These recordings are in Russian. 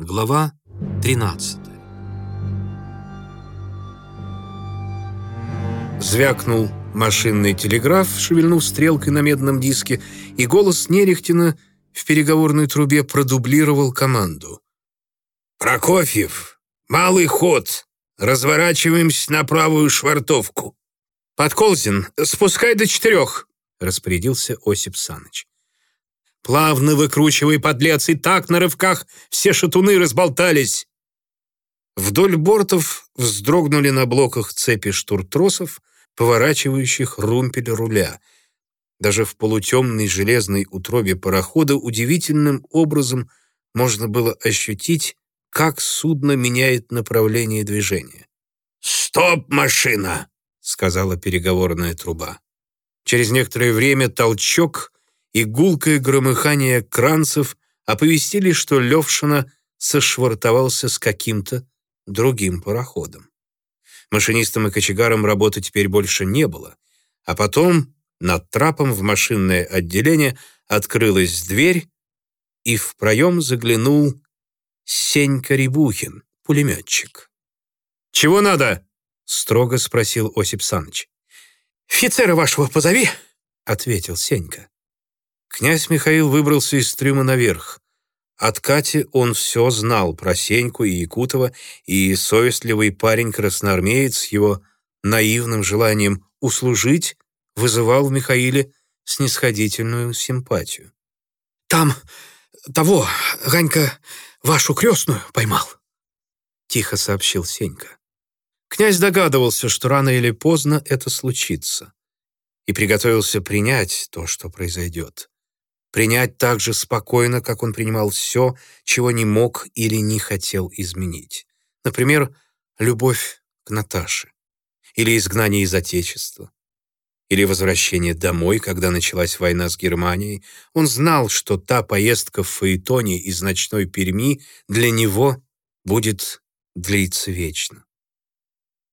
Глава 13 Звякнул машинный телеграф, шевельнув стрелкой на медном диске, и голос Нерехтина в переговорной трубе продублировал команду. «Прокофьев, малый ход! Разворачиваемся на правую швартовку!» «Подколзин, спускай до четырех!» — распорядился Осип Саныч. Плавно выкручивай, подлец, и так на рывках все шатуны разболтались. Вдоль бортов вздрогнули на блоках цепи штуртросов, поворачивающих румпель руля. Даже в полутемной железной утробе парохода удивительным образом можно было ощутить, как судно меняет направление движения. «Стоп, машина!» — сказала переговорная труба. Через некоторое время толчок — и гулкое громыхание кранцев оповестили, что Левшина сошвартовался с каким-то другим пароходом. Машинистам и кочегарам работы теперь больше не было, а потом над трапом в машинное отделение открылась дверь, и в проем заглянул Сенька Рябухин, пулеметчик. «Чего надо?» — строго спросил Осип Саныч. «Офицера вашего позови», — ответил Сенька. Князь Михаил выбрался из трюма наверх. От Кати он все знал про Сеньку и Якутова, и совестливый парень-красноармеец его наивным желанием услужить вызывал в Михаиле снисходительную симпатию. «Там того, Ганька, вашу крестную поймал», — тихо сообщил Сенька. Князь догадывался, что рано или поздно это случится, и приготовился принять то, что произойдет принять так же спокойно, как он принимал все, чего не мог или не хотел изменить. Например, любовь к Наташе, или изгнание из Отечества, или возвращение домой, когда началась война с Германией. Он знал, что та поездка в Фаэтоне из ночной Перми для него будет длиться вечно.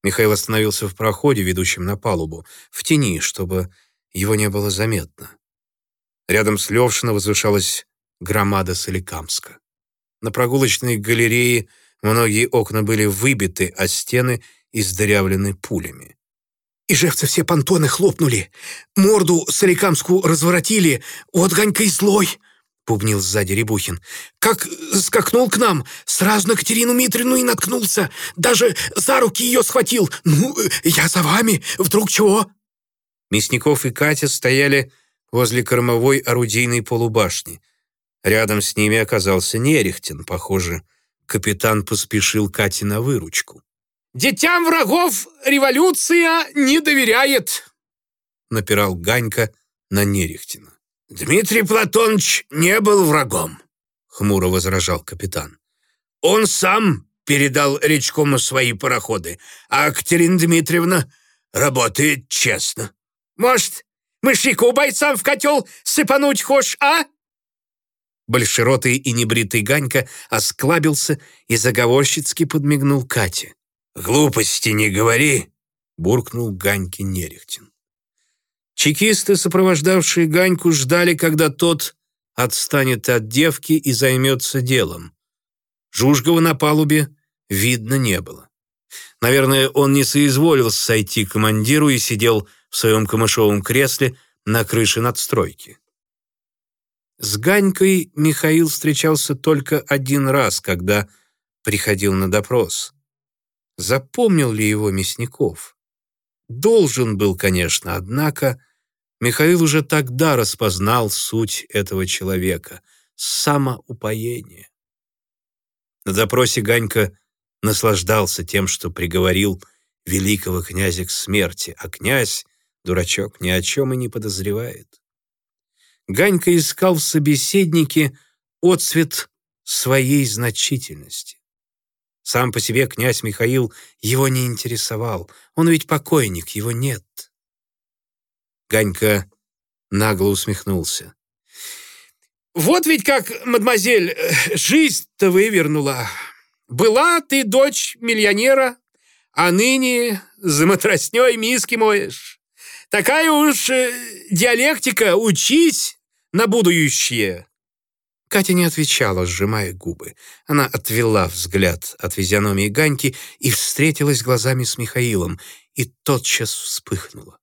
Михаил остановился в проходе, ведущем на палубу, в тени, чтобы его не было заметно. Рядом с Левшино возвышалась громада Соликамска. На прогулочной галерее многие окна были выбиты, а стены издырявлены пулями. «Ижевцы все понтоны хлопнули, морду Соликамску разворотили, вот Ганька и злой!» — бубнил сзади Рябухин. «Как скакнул к нам, сразу на Катерину Митрину и наткнулся, даже за руки ее схватил. Ну, я за вами, вдруг чего?» Мясников и Катя стояли возле кормовой орудийной полубашни. Рядом с ними оказался Нерехтин, похоже. Капитан поспешил Кате на выручку. «Детям врагов революция не доверяет!» напирал Ганька на Нерехтина. «Дмитрий Платонович не был врагом», — хмуро возражал капитан. «Он сам передал Речкому свои пароходы, а Катерина Дмитриевна работает честно. Может, Мышьяку бойцам в котел сыпануть хошь, а?» Большеротый и небритый Ганька осклабился и заговорщицки подмигнул Кате. «Глупости не говори!» — буркнул Ганьке Нерехтин. Чекисты, сопровождавшие Ганьку, ждали, когда тот отстанет от девки и займется делом. Жужгова на палубе видно не было. Наверное, он не соизволил сойти к командиру и сидел в своем камышовом кресле на крыше надстройки. С Ганькой Михаил встречался только один раз, когда приходил на допрос. Запомнил ли его Мясников? Должен был, конечно, однако Михаил уже тогда распознал суть этого человека — самоупоение. На допросе Ганька наслаждался тем, что приговорил великого князя к смерти, а князь Дурачок ни о чем и не подозревает. Ганька искал в собеседнике отцвет своей значительности. Сам по себе князь Михаил его не интересовал. Он ведь покойник, его нет. Ганька нагло усмехнулся. «Вот ведь как, мадемуазель, жизнь-то вывернула. Была ты дочь миллионера, а ныне за матросней миски моешь. Такая уж э, диалектика, учись на будущее. Катя не отвечала, сжимая губы. Она отвела взгляд от физиономии Ганьки и встретилась глазами с Михаилом, и тотчас вспыхнула.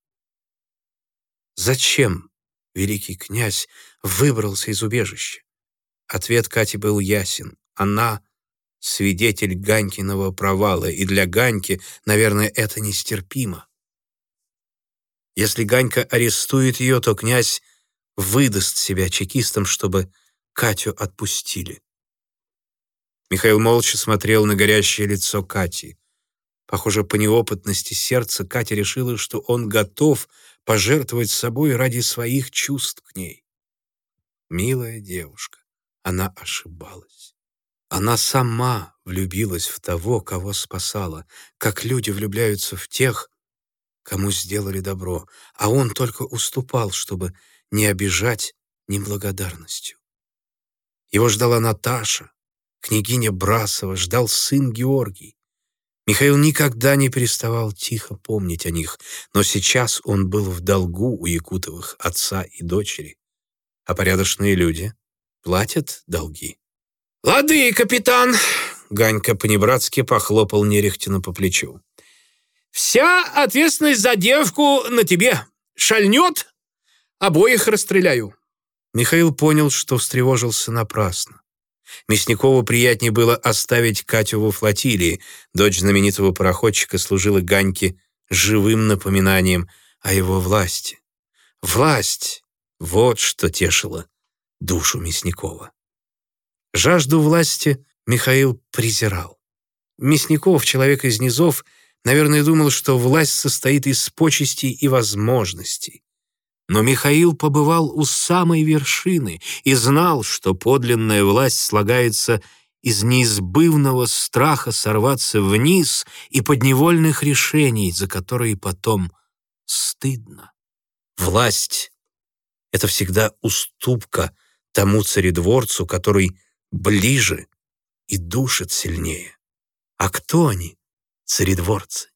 Зачем великий князь выбрался из убежища? Ответ Кати был ясен. Она — свидетель Ганькиного провала, и для Ганьки, наверное, это нестерпимо. Если Ганька арестует ее, то князь выдаст себя чекистам, чтобы Катю отпустили. Михаил молча смотрел на горящее лицо Кати. Похоже, по неопытности сердца Катя решила, что он готов пожертвовать собой ради своих чувств к ней. Милая девушка, она ошибалась. Она сама влюбилась в того, кого спасала, как люди влюбляются в тех, кому сделали добро, а он только уступал, чтобы не обижать неблагодарностью. Его ждала Наташа, княгиня Брасова, ждал сын Георгий. Михаил никогда не переставал тихо помнить о них, но сейчас он был в долгу у Якутовых отца и дочери. А порядочные люди платят долги. «Лады, капитан!» — Ганька понебратски похлопал Нерехтина по плечу. «Вся ответственность за девку на тебе. Шальнет, обоих расстреляю». Михаил понял, что встревожился напрасно. Мясникову приятнее было оставить Катю во флотилии. Дочь знаменитого пароходчика служила Ганьке живым напоминанием о его власти. Власть — вот что тешило душу Мясникова. Жажду власти Михаил презирал. Мясников, человек из низов, наверное, думал, что власть состоит из почестей и возможностей. Но Михаил побывал у самой вершины и знал, что подлинная власть слагается из неизбывного страха сорваться вниз и подневольных решений, за которые потом стыдно. Власть — это всегда уступка тому царедворцу, который ближе и душит сильнее. А кто они, царедворцы?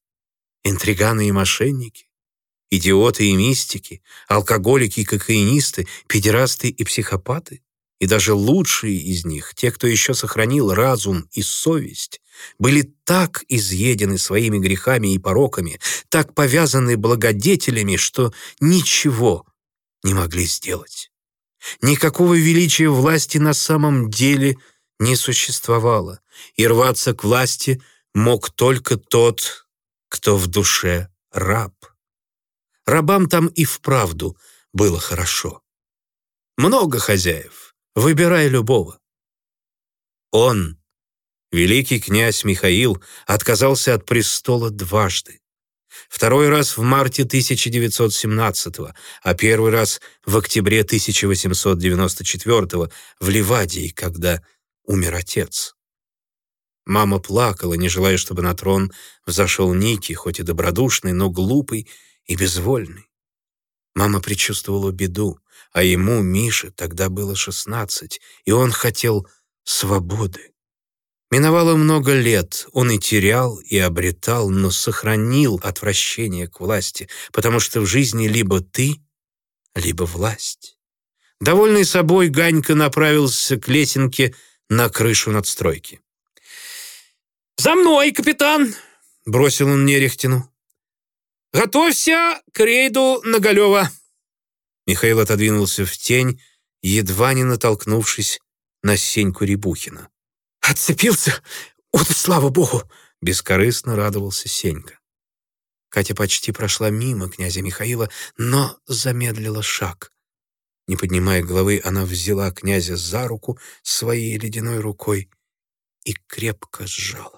Интриганы и мошенники? Идиоты и мистики, алкоголики и кокаинисты, педерасты и психопаты. И даже лучшие из них, те, кто еще сохранил разум и совесть, были так изъедены своими грехами и пороками, так повязаны благодетелями, что ничего не могли сделать. Никакого величия власти на самом деле не существовало, и рваться к власти мог только тот, кто в душе раб. Рабам там и вправду было хорошо. Много хозяев, выбирай любого. Он, великий князь Михаил, отказался от престола дважды. Второй раз в марте 1917 а первый раз в октябре 1894 в Ливадии, когда умер отец. Мама плакала, не желая, чтобы на трон взошел Ники, хоть и добродушный, но глупый и безвольный. Мама предчувствовала беду, а ему, Мише, тогда было шестнадцать, и он хотел свободы. Миновало много лет, он и терял, и обретал, но сохранил отвращение к власти, потому что в жизни либо ты, либо власть. Довольный собой, Ганька направился к лесенке на крышу надстройки. «За мной, капитан!» — бросил он Нерехтину. «Готовься к рейду Наголева!» Михаил отодвинулся в тень, едва не натолкнувшись на Сеньку Рябухина. «Отцепился? Вот и слава богу!» — бескорыстно радовался Сенька. Катя почти прошла мимо князя Михаила, но замедлила шаг. Не поднимая головы, она взяла князя за руку своей ледяной рукой и крепко сжала.